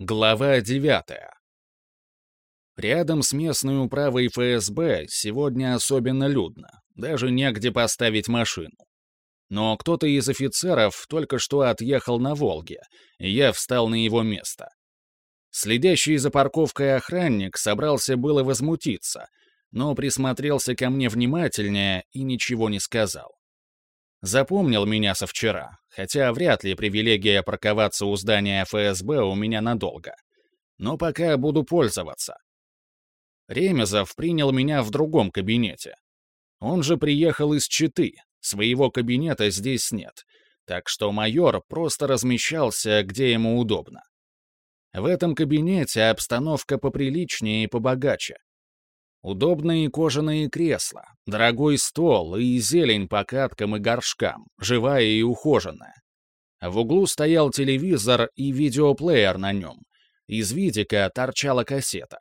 Глава 9. Рядом с местной управой ФСБ сегодня особенно людно, даже негде поставить машину. Но кто-то из офицеров только что отъехал на Волге, и я встал на его место. Следящий за парковкой охранник собрался было возмутиться, но присмотрелся ко мне внимательнее и ничего не сказал. Запомнил меня со вчера, хотя вряд ли привилегия парковаться у здания ФСБ у меня надолго. Но пока буду пользоваться. Ремезов принял меня в другом кабинете. Он же приехал из Читы, своего кабинета здесь нет, так что майор просто размещался, где ему удобно. В этом кабинете обстановка поприличнее и побогаче. Удобные кожаные кресла, дорогой стол и зелень по каткам и горшкам, живая и ухоженная. В углу стоял телевизор и видеоплеер на нем. Из видика торчала кассета.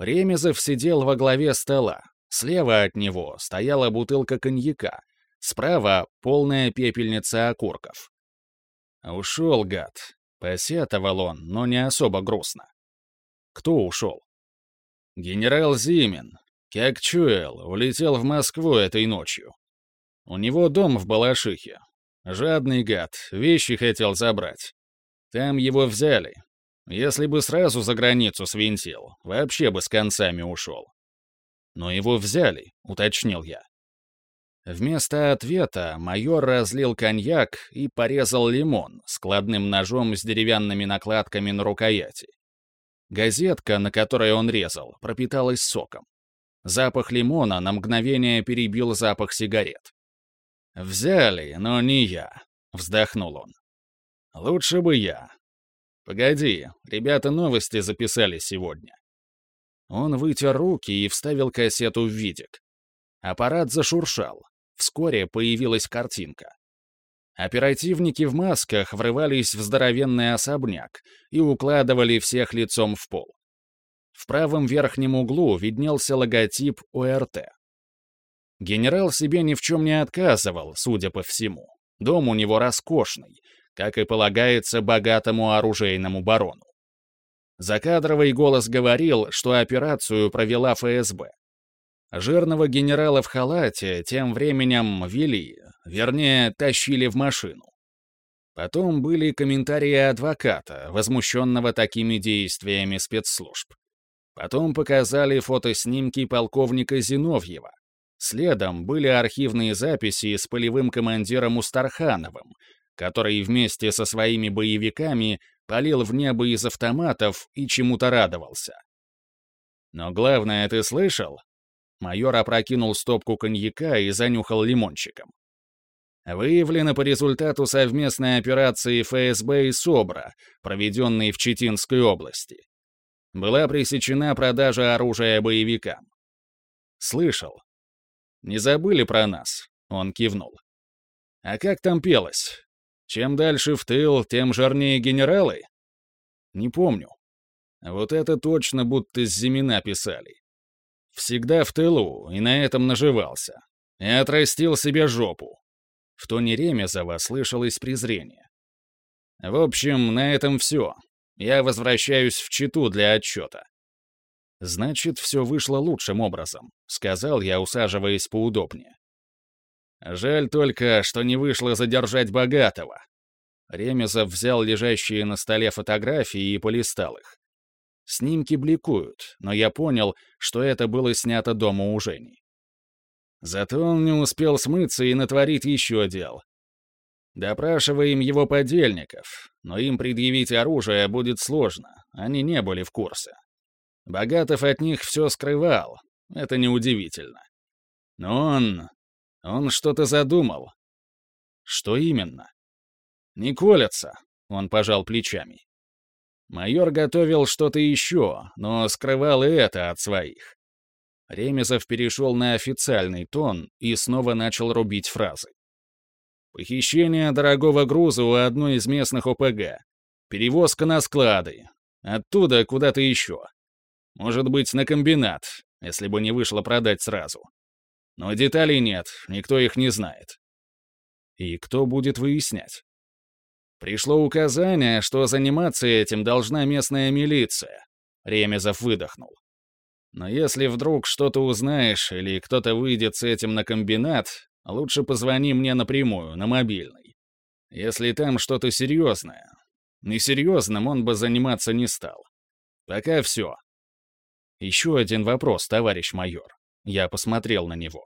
Ремезов сидел во главе стола. Слева от него стояла бутылка коньяка. Справа — полная пепельница окурков. Ушел, гад. Посетовал он, но не особо грустно. Кто ушел? Генерал Зимин, как чуял, улетел в Москву этой ночью. У него дом в Балашихе. Жадный гад, вещи хотел забрать. Там его взяли. Если бы сразу за границу свинтил, вообще бы с концами ушел. Но его взяли, уточнил я. Вместо ответа майор разлил коньяк и порезал лимон складным ножом с деревянными накладками на рукояти. Газетка, на которой он резал, пропиталась соком. Запах лимона на мгновение перебил запах сигарет. «Взяли, но не я», — вздохнул он. «Лучше бы я. Погоди, ребята новости записали сегодня». Он вытер руки и вставил кассету в видик. Аппарат зашуршал. Вскоре появилась картинка. Оперативники в масках врывались в здоровенный особняк и укладывали всех лицом в пол. В правом верхнем углу виднелся логотип ОРТ. Генерал себе ни в чем не отказывал, судя по всему. Дом у него роскошный, как и полагается богатому оружейному барону. Закадровый голос говорил, что операцию провела ФСБ. Жирного генерала в халате тем временем вели, вернее, тащили в машину. Потом были комментарии адвоката, возмущенного такими действиями спецслужб. Потом показали фотоснимки полковника Зиновьева. Следом были архивные записи с полевым командиром Устархановым, который вместе со своими боевиками палил в небо из автоматов и чему-то радовался. Но главное, ты слышал? Майор опрокинул стопку коньяка и занюхал лимончиком. Выявлено по результату совместной операции ФСБ и СОБРа, проведенной в Читинской области. Была пресечена продажа оружия боевикам. Слышал. Не забыли про нас? Он кивнул. А как там пелось? Чем дальше в тыл, тем жирнее генералы? Не помню. Вот это точно будто с Зимина писали. Всегда в тылу, и на этом наживался. И отрастил себе жопу. В тоне Ремезова слышалось презрение. В общем, на этом все. Я возвращаюсь в Читу для отчета. Значит, все вышло лучшим образом, сказал я, усаживаясь поудобнее. Жаль только, что не вышло задержать богатого. Ремезов взял лежащие на столе фотографии и полистал их. Снимки бликуют, но я понял, что это было снято дома у Жени. Зато он не успел смыться и натворить еще дел. Допрашиваем его подельников, но им предъявить оружие будет сложно, они не были в курсе. Богатов от них все скрывал, это неудивительно. Но он... он что-то задумал. Что именно? Не колется, он пожал плечами. Майор готовил что-то еще, но скрывал и это от своих. Ремезов перешел на официальный тон и снова начал рубить фразы. Похищение дорогого груза у одной из местных ОПГ. Перевозка на склады. Оттуда куда-то еще. Может быть, на комбинат, если бы не вышло продать сразу. Но деталей нет, никто их не знает. И кто будет выяснять? Пришло указание, что заниматься этим должна местная милиция. Ремезов выдохнул. Но если вдруг что-то узнаешь или кто-то выйдет с этим на комбинат, лучше позвони мне напрямую, на мобильный. Если там что-то серьезное. Несерьезным он бы заниматься не стал. Пока все. Еще один вопрос, товарищ майор. Я посмотрел на него.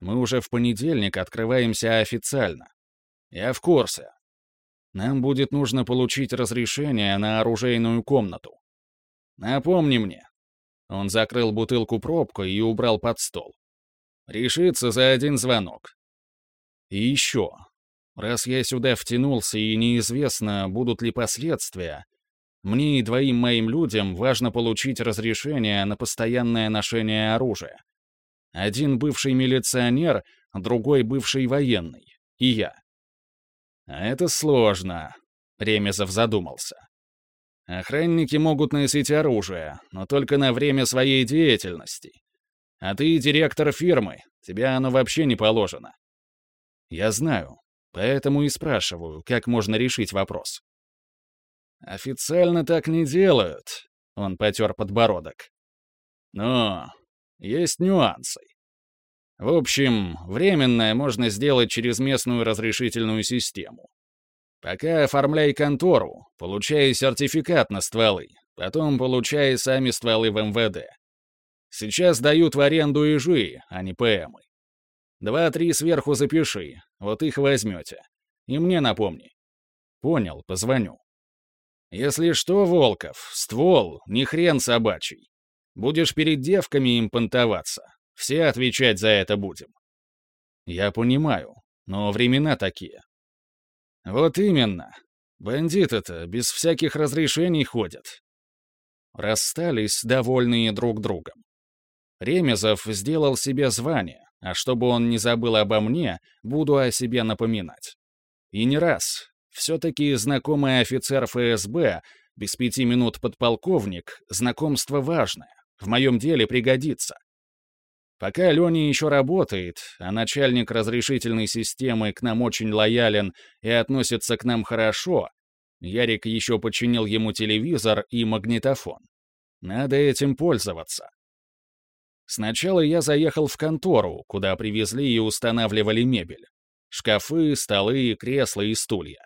Мы уже в понедельник открываемся официально. Я в курсе. Нам будет нужно получить разрешение на оружейную комнату. Напомни мне. Он закрыл бутылку пробкой и убрал под стол. Решится за один звонок. И еще. Раз я сюда втянулся и неизвестно, будут ли последствия, мне и двоим моим людям важно получить разрешение на постоянное ношение оружия. Один бывший милиционер, другой бывший военный. И я. А это сложно, Ремезов задумался. Охранники могут носить оружие, но только на время своей деятельности. А ты директор фирмы, тебе оно вообще не положено. Я знаю, поэтому и спрашиваю, как можно решить вопрос. Официально так не делают, он потер подбородок. Но есть нюансы. В общем, временное можно сделать через местную разрешительную систему. Пока оформляй контору, получай сертификат на стволы, потом получай сами стволы в МВД. Сейчас дают в аренду ижи, а не ПМы. Два-три сверху запиши, вот их возьмете. И мне напомни. Понял, позвоню. Если что, Волков, ствол, не хрен собачий. Будешь перед девками им понтоваться. Все отвечать за это будем. Я понимаю, но времена такие. Вот именно. Бандиты-то без всяких разрешений ходят. Расстались, довольные друг другом. Ремезов сделал себе звание, а чтобы он не забыл обо мне, буду о себе напоминать. И не раз. Все-таки знакомый офицер ФСБ, без пяти минут подполковник, знакомство важное в моем деле пригодится. Пока Леня еще работает, а начальник разрешительной системы к нам очень лоялен и относится к нам хорошо, Ярик еще починил ему телевизор и магнитофон. Надо этим пользоваться. Сначала я заехал в контору, куда привезли и устанавливали мебель. Шкафы, столы, кресла и стулья.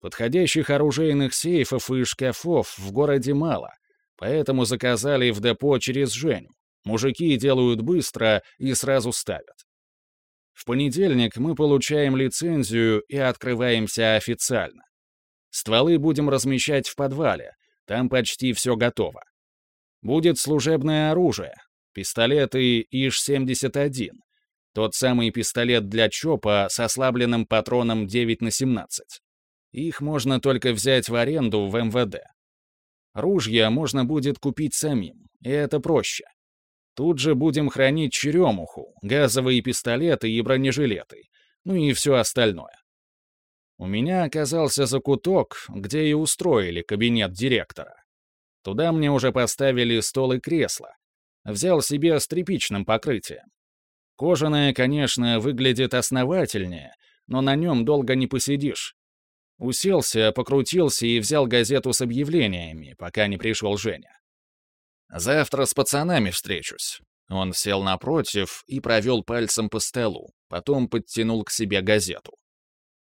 Подходящих оружейных сейфов и шкафов в городе мало, Поэтому заказали в депо через Женю. Мужики делают быстро и сразу ставят. В понедельник мы получаем лицензию и открываемся официально. Стволы будем размещать в подвале, там почти все готово. Будет служебное оружие, пистолеты ИЖ-71, тот самый пистолет для ЧОПа с ослабленным патроном 9 на 17. Их можно только взять в аренду в МВД. Ружья можно будет купить самим, и это проще. Тут же будем хранить черемуху, газовые пистолеты и бронежилеты, ну и все остальное. У меня оказался закуток, где и устроили кабинет директора. Туда мне уже поставили стол и кресло. Взял себе с тряпичным покрытием. Кожаное, конечно, выглядит основательнее, но на нем долго не посидишь. Уселся, покрутился и взял газету с объявлениями, пока не пришел Женя. «Завтра с пацанами встречусь». Он сел напротив и провел пальцем по столу, потом подтянул к себе газету.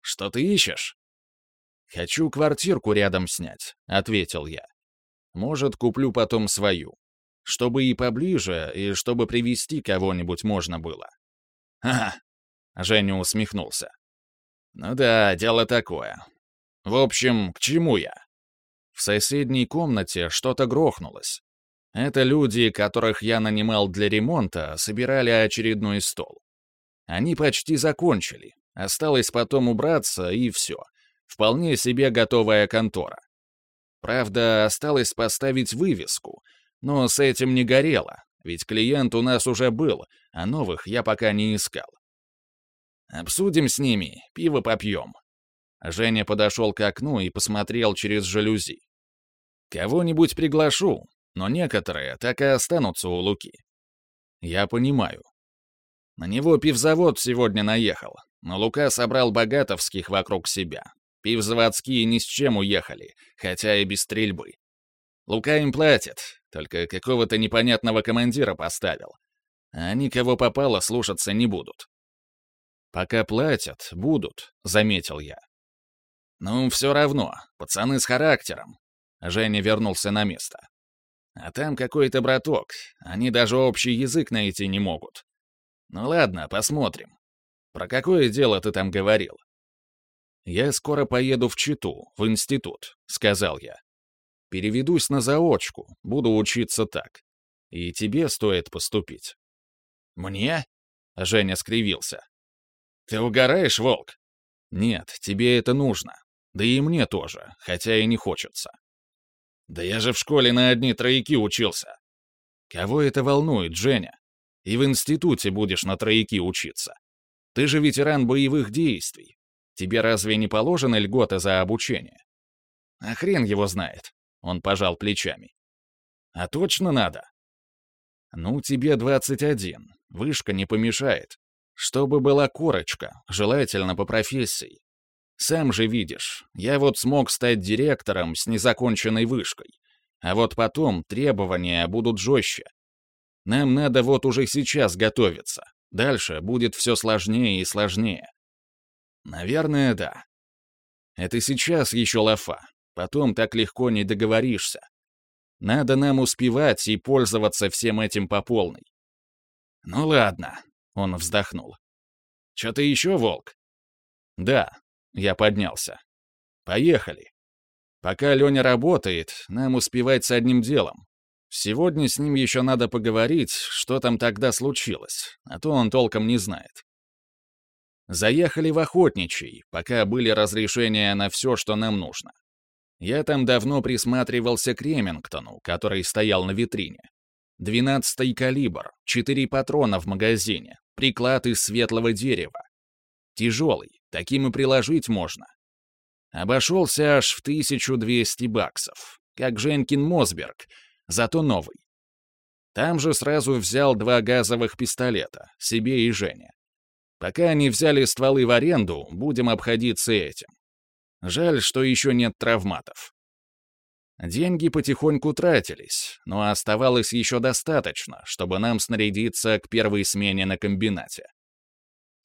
«Что ты ищешь?» «Хочу квартирку рядом снять», — ответил я. «Может, куплю потом свою. Чтобы и поближе, и чтобы привести кого-нибудь можно было». «Ага», — Женя усмехнулся. «Ну да, дело такое. В общем, к чему я? В соседней комнате что-то грохнулось. Это люди, которых я нанимал для ремонта, собирали очередной стол. Они почти закончили. Осталось потом убраться, и все. Вполне себе готовая контора. Правда, осталось поставить вывеску, но с этим не горело, ведь клиент у нас уже был, а новых я пока не искал. Обсудим с ними, пиво попьем, Женя подошел к окну и посмотрел через жалюзи. «Кого-нибудь приглашу, но некоторые так и останутся у Луки». «Я понимаю». На него пивзавод сегодня наехал, но Лука собрал богатовских вокруг себя. Пивзаводские ни с чем уехали, хотя и без стрельбы. Лука им платит, только какого-то непонятного командира поставил. А они кого попало слушаться не будут. «Пока платят, будут», — заметил я. «Ну, все равно, пацаны с характером». Женя вернулся на место. «А там какой-то браток, они даже общий язык найти не могут. Ну ладно, посмотрим. Про какое дело ты там говорил?» «Я скоро поеду в Читу, в институт», — сказал я. «Переведусь на заочку, буду учиться так. И тебе стоит поступить». «Мне?» — Женя скривился. «Ты угораешь, волк?» «Нет, тебе это нужно. Да и мне тоже, хотя и не хочется». «Да я же в школе на одни трояки учился». «Кого это волнует, Женя? И в институте будешь на трояки учиться. Ты же ветеран боевых действий. Тебе разве не положено льгота за обучение?» «А хрен его знает», — он пожал плечами. «А точно надо?» «Ну, тебе 21. Вышка не помешает. Чтобы была корочка, желательно по профессии. Сам же видишь, я вот смог стать директором с незаконченной вышкой. А вот потом требования будут жестче. Нам надо вот уже сейчас готовиться. Дальше будет все сложнее и сложнее. Наверное, да. Это сейчас еще лафа. Потом так легко не договоришься. Надо нам успевать и пользоваться всем этим по полной. Ну ладно, он вздохнул. Что-то еще, Волк? Да, я поднялся. Поехали. Пока Леня работает, нам успевать с одним делом. Сегодня с ним еще надо поговорить, что там тогда случилось, а то он толком не знает. Заехали в Охотничий, пока были разрешения на все, что нам нужно. Я там давно присматривался к Ремингтону, который стоял на витрине. Двенадцатый калибр, четыре патрона в магазине, приклад из светлого дерева. Тяжелый, таким и приложить можно. Обошелся аж в 1200 баксов, как Женькин Мосберг, зато новый. Там же сразу взял два газовых пистолета, себе и Жене. Пока они взяли стволы в аренду, будем обходиться этим. Жаль, что еще нет травматов. Деньги потихоньку тратились, но оставалось еще достаточно, чтобы нам снарядиться к первой смене на комбинате.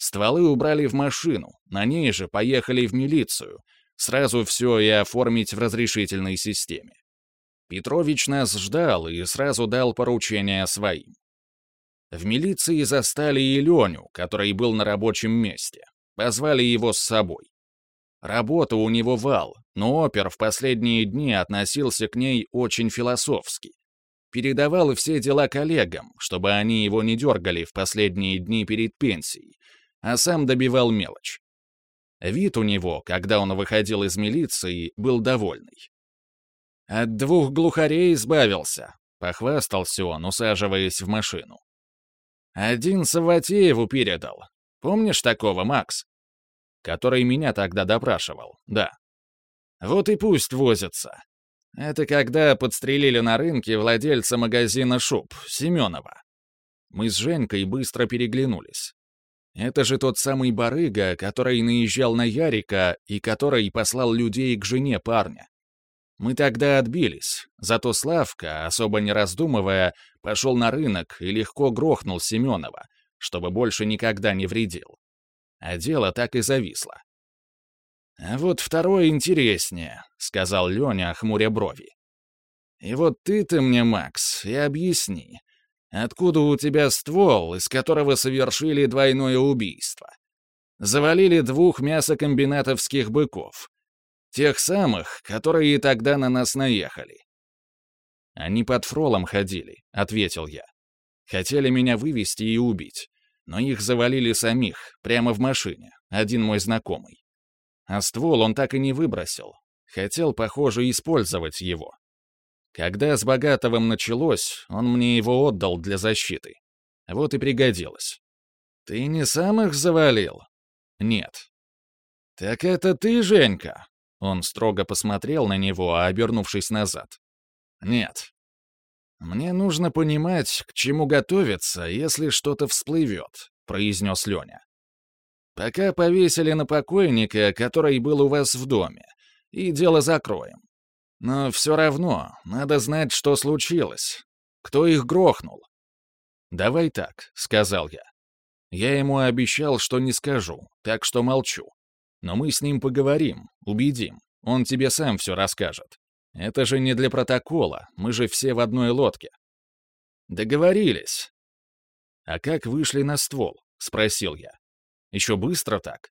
Стволы убрали в машину, на ней же поехали в милицию, сразу все и оформить в разрешительной системе. Петрович нас ждал и сразу дал поручение своим. В милиции застали и Леню, который был на рабочем месте. Позвали его с собой. Работа у него вал, но опер в последние дни относился к ней очень философски. Передавал все дела коллегам, чтобы они его не дергали в последние дни перед пенсией, а сам добивал мелочь. Вид у него, когда он выходил из милиции, был довольный. «От двух глухарей избавился», — похвастался он, усаживаясь в машину. «Один Саватееву передал. Помнишь такого, Макс?» который меня тогда допрашивал, да. Вот и пусть возятся. Это когда подстрелили на рынке владельца магазина шуб, Семенова. Мы с Женькой быстро переглянулись. Это же тот самый барыга, который наезжал на Ярика и который послал людей к жене парня. Мы тогда отбились, зато Славка, особо не раздумывая, пошел на рынок и легко грохнул Семенова, чтобы больше никогда не вредил а дело так и зависло. «А вот второе интереснее», — сказал Леня, хмуря брови. «И вот ты-то мне, Макс, и объясни, откуда у тебя ствол, из которого совершили двойное убийство? Завалили двух мясокомбинатовских быков, тех самых, которые тогда на нас наехали». «Они под фролом ходили», — ответил я. «Хотели меня вывести и убить но их завалили самих, прямо в машине, один мой знакомый. А ствол он так и не выбросил. Хотел, похоже, использовать его. Когда с Богатовым началось, он мне его отдал для защиты. Вот и пригодилось. «Ты не сам их завалил?» «Нет». «Так это ты, Женька?» Он строго посмотрел на него, обернувшись назад. «Нет, «Мне нужно понимать, к чему готовиться, если что-то всплывет», — произнес Леня. Пока повесили на покойника, который был у вас в доме, и дело закроем. Но все равно надо знать, что случилось. Кто их грохнул? «Давай так», — сказал я. Я ему обещал, что не скажу, так что молчу. Но мы с ним поговорим, убедим. Он тебе сам все расскажет. Это же не для протокола, мы же все в одной лодке. Договорились. А как вышли на ствол? Спросил я. Еще быстро так?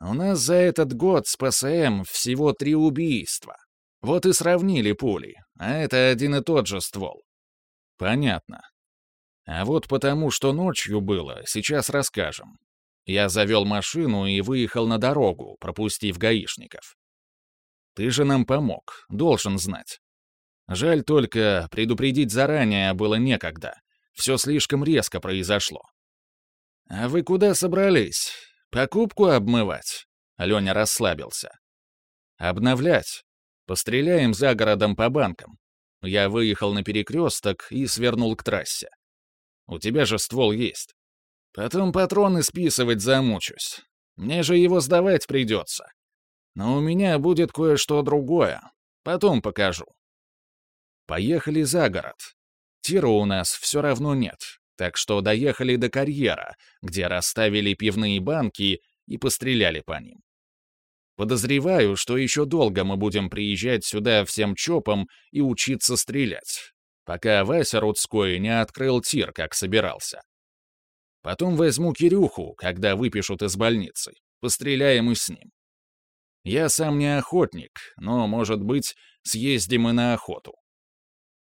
У нас за этот год с ПСМ всего три убийства. Вот и сравнили пули, а это один и тот же ствол. Понятно. А вот потому, что ночью было, сейчас расскажем. Я завел машину и выехал на дорогу, пропустив гаишников. Ты же нам помог, должен знать. Жаль только, предупредить заранее было некогда. Все слишком резко произошло. «А вы куда собрались? Покупку обмывать?» Леня расслабился. «Обновлять. Постреляем за городом по банкам». Я выехал на перекресток и свернул к трассе. У тебя же ствол есть. Потом патроны списывать замучусь. Мне же его сдавать придется. Но у меня будет кое-что другое. Потом покажу. Поехали за город. Тира у нас все равно нет, так что доехали до карьера, где расставили пивные банки и постреляли по ним. Подозреваю, что еще долго мы будем приезжать сюда всем чопом и учиться стрелять, пока Вася Рудской не открыл тир, как собирался. Потом возьму Кирюху, когда выпишут из больницы. Постреляем и с ним. Я сам не охотник, но, может быть, съездим и на охоту.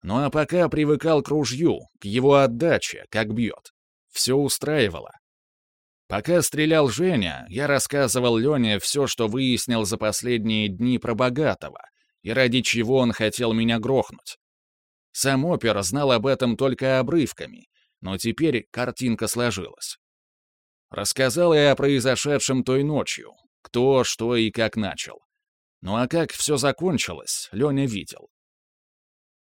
Ну а пока привыкал к ружью, к его отдаче, как бьет. Все устраивало. Пока стрелял Женя, я рассказывал Лене все, что выяснил за последние дни про Богатого, и ради чего он хотел меня грохнуть. Сам опер знал об этом только обрывками, но теперь картинка сложилась. Рассказал я о произошедшем той ночью, кто, что и как начал. Ну а как все закончилось, Леня видел.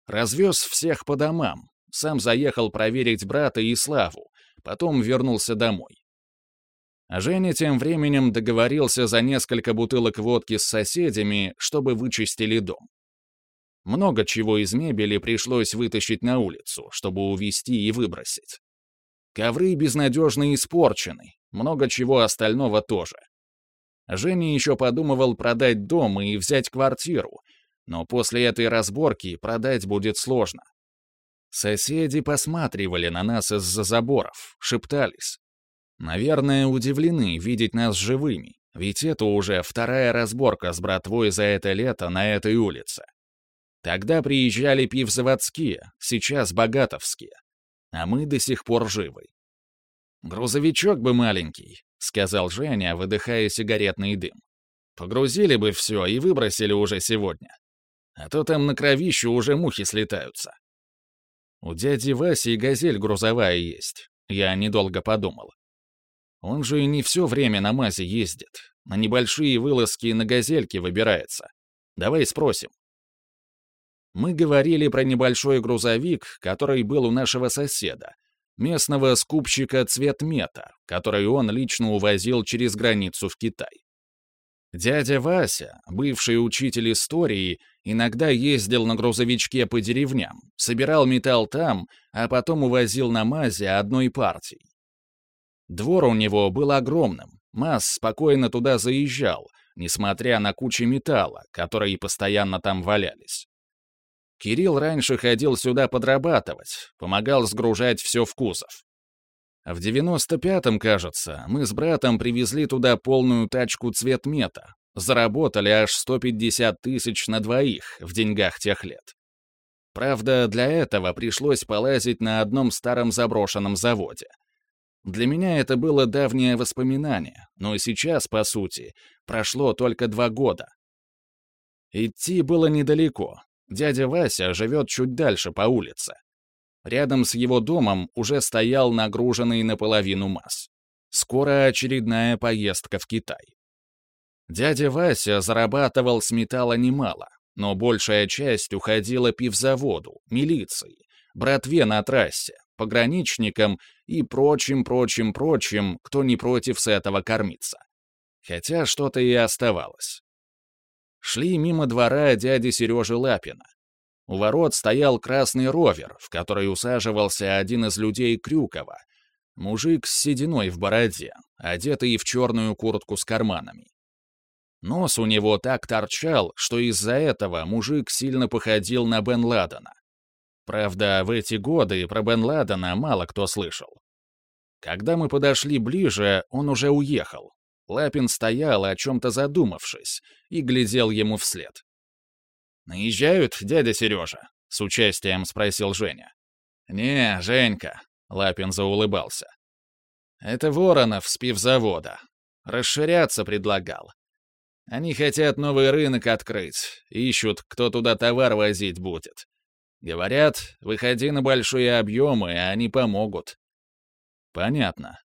Развез всех по домам, сам заехал проверить брата и Славу, потом вернулся домой. А Женя тем временем договорился за несколько бутылок водки с соседями, чтобы вычистили дом. Много чего из мебели пришлось вытащить на улицу, чтобы увезти и выбросить. Ковры безнадежно испорчены, много чего остального тоже. Женя еще подумывал продать дом и взять квартиру, но после этой разборки продать будет сложно. Соседи посматривали на нас из-за заборов, шептались. Наверное, удивлены видеть нас живыми, ведь это уже вторая разборка с братвой за это лето на этой улице. Тогда приезжали пивзаводские, сейчас богатовские. А мы до сих пор живы. «Грузовичок бы маленький», — сказал Женя, выдыхая сигаретный дым. «Погрузили бы все и выбросили уже сегодня. А то там на кровищу уже мухи слетаются». У дяди Васи газель грузовая есть. Я недолго подумал. Он же и не все время на мазе ездит. На небольшие вылазки на газельке выбирается. Давай спросим мы говорили про небольшой грузовик, который был у нашего соседа, местного скупщика цветмета, который он лично увозил через границу в Китай. Дядя Вася, бывший учитель истории, иногда ездил на грузовичке по деревням, собирал металл там, а потом увозил на МАЗе одной партией. Двор у него был огромным, МАЗ спокойно туда заезжал, несмотря на кучи металла, которые постоянно там валялись. Кирилл раньше ходил сюда подрабатывать, помогал сгружать все в кузов. В 95-м, кажется, мы с братом привезли туда полную тачку цветмета, заработали аж 150 тысяч на двоих в деньгах тех лет. Правда, для этого пришлось полазить на одном старом заброшенном заводе. Для меня это было давнее воспоминание, но сейчас, по сути, прошло только два года. Идти было недалеко, Дядя Вася живет чуть дальше по улице. Рядом с его домом уже стоял нагруженный наполовину МАЗ. Скоро очередная поездка в Китай. Дядя Вася зарабатывал с металла немало, но большая часть уходила пивзаводу, милиции, братве на трассе, пограничникам и прочим-прочим-прочим, кто не против с этого кормиться. Хотя что-то и оставалось. Шли мимо двора дяди Сережи Лапина. У ворот стоял красный ровер, в который усаживался один из людей Крюкова, мужик с сединой в бороде, одетый в черную куртку с карманами. Нос у него так торчал, что из-за этого мужик сильно походил на Бен Ладена. Правда, в эти годы про Бен Ладена мало кто слышал. Когда мы подошли ближе, он уже уехал. Лапин стоял, о чем-то задумавшись, и глядел ему вслед. «Наезжают, дядя Сережа?» — с участием спросил Женя. «Не, Женька», — Лапин заулыбался. «Это Воронов с пивзавода. Расширяться предлагал. Они хотят новый рынок открыть, ищут, кто туда товар возить будет. Говорят, выходи на большие объемы, и они помогут». «Понятно»,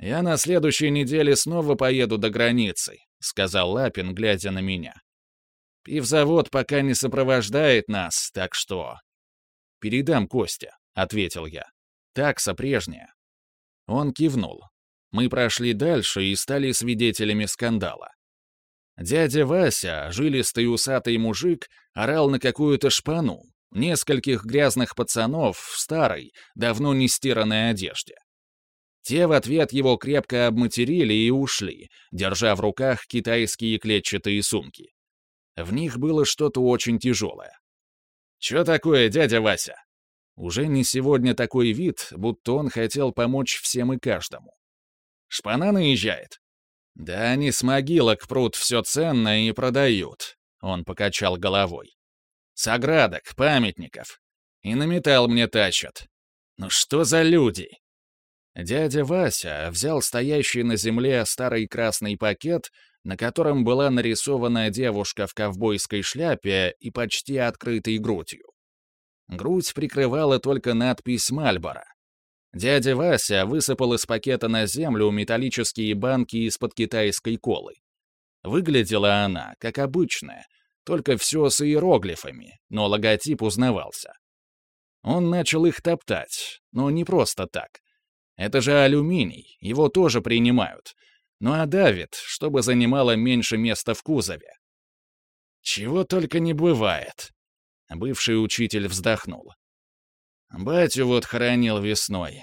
«Я на следующей неделе снова поеду до границы», — сказал Лапин, глядя на меня. Пивзавод пока не сопровождает нас, так что...» «Передам Костя», — ответил я. «Такса прежняя». Он кивнул. Мы прошли дальше и стали свидетелями скандала. Дядя Вася, жилистый усатый мужик, орал на какую-то шпану, нескольких грязных пацанов в старой, давно не стиранной одежде. Те в ответ его крепко обматерили и ушли, держа в руках китайские клетчатые сумки. В них было что-то очень тяжелое. «Чё такое, дядя Вася?» Уже не сегодня такой вид, будто он хотел помочь всем и каждому. «Шпана наезжает?» «Да они с могилок прут все ценное и продают», — он покачал головой. «С оградок, памятников. И на металл мне тащат. Ну что за люди?» Дядя Вася взял стоящий на земле старый красный пакет на котором была нарисована девушка в ковбойской шляпе и почти открытой грудью. Грудь прикрывала только надпись «Мальборо». Дядя Вася высыпал из пакета на землю металлические банки из-под китайской колы. Выглядела она, как обычная, только все с иероглифами, но логотип узнавался. Он начал их топтать, но не просто так. Это же алюминий, его тоже принимают — ну а давит, чтобы занимало меньше места в кузове. Чего только не бывает. Бывший учитель вздохнул. Батю вот хоронил весной.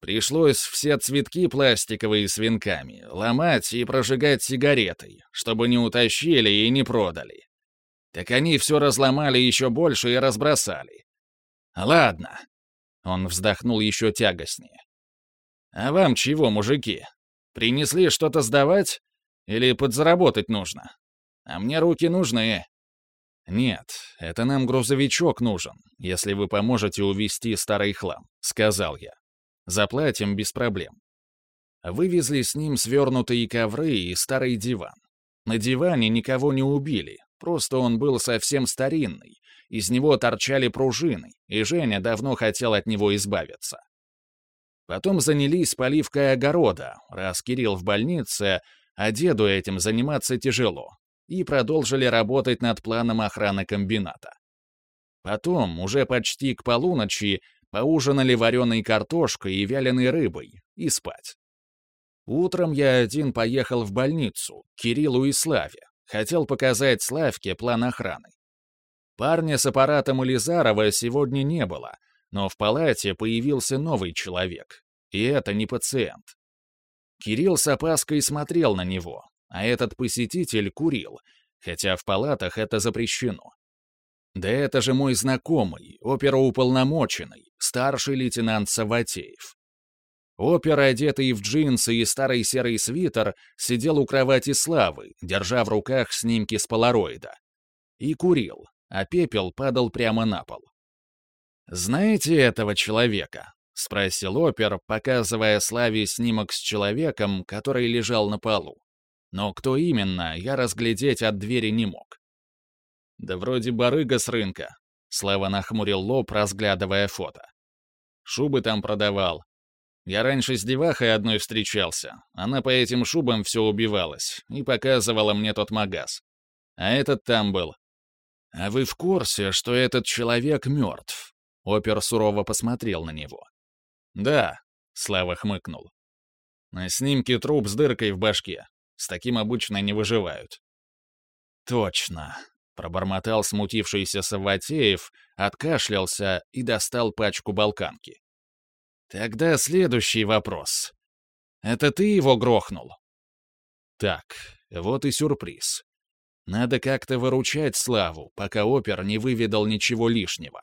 Пришлось все цветки пластиковые с венками ломать и прожигать сигаретой, чтобы не утащили и не продали. Так они все разломали еще больше и разбросали. Ладно. Он вздохнул еще тягостнее. А вам чего, мужики? Принесли что-то сдавать? Или подзаработать нужно? А мне руки нужны. Нет, это нам грузовичок нужен, если вы поможете увезти старый хлам, сказал я. Заплатим без проблем. Вывезли с ним свернутые ковры и старый диван. На диване никого не убили, просто он был совсем старинный, из него торчали пружины, и Женя давно хотел от него избавиться. Потом занялись поливкой огорода, раз Кирилл в больнице, а деду этим заниматься тяжело, и продолжили работать над планом охраны комбината. Потом, уже почти к полуночи, поужинали вареной картошкой и вяленой рыбой, и спать. Утром я один поехал в больницу, к Кириллу и Славе, хотел показать Славке план охраны. Парня с аппаратом Улизарова сегодня не было, но в палате появился новый человек, и это не пациент. Кирилл с опаской смотрел на него, а этот посетитель курил, хотя в палатах это запрещено. Да это же мой знакомый, оперуполномоченный, старший лейтенант Саватеев. Опер, одетый в джинсы и старый серый свитер, сидел у кровати Славы, держа в руках снимки с полароида. И курил, а пепел падал прямо на пол. «Знаете этого человека?» — спросил опер, показывая Славе снимок с человеком, который лежал на полу. Но кто именно, я разглядеть от двери не мог. «Да вроде барыга с рынка», — Слава нахмурил лоб, разглядывая фото. «Шубы там продавал. Я раньше с девахой одной встречался. Она по этим шубам все убивалась и показывала мне тот магаз. А этот там был. А вы в курсе, что этот человек мертв?» Опер сурово посмотрел на него. «Да», — Слава хмыкнул. «На снимке труп с дыркой в башке. С таким обычно не выживают». «Точно», — пробормотал смутившийся Саватеев, откашлялся и достал пачку балканки. «Тогда следующий вопрос. Это ты его грохнул?» «Так, вот и сюрприз. Надо как-то выручать Славу, пока опер не выведал ничего лишнего.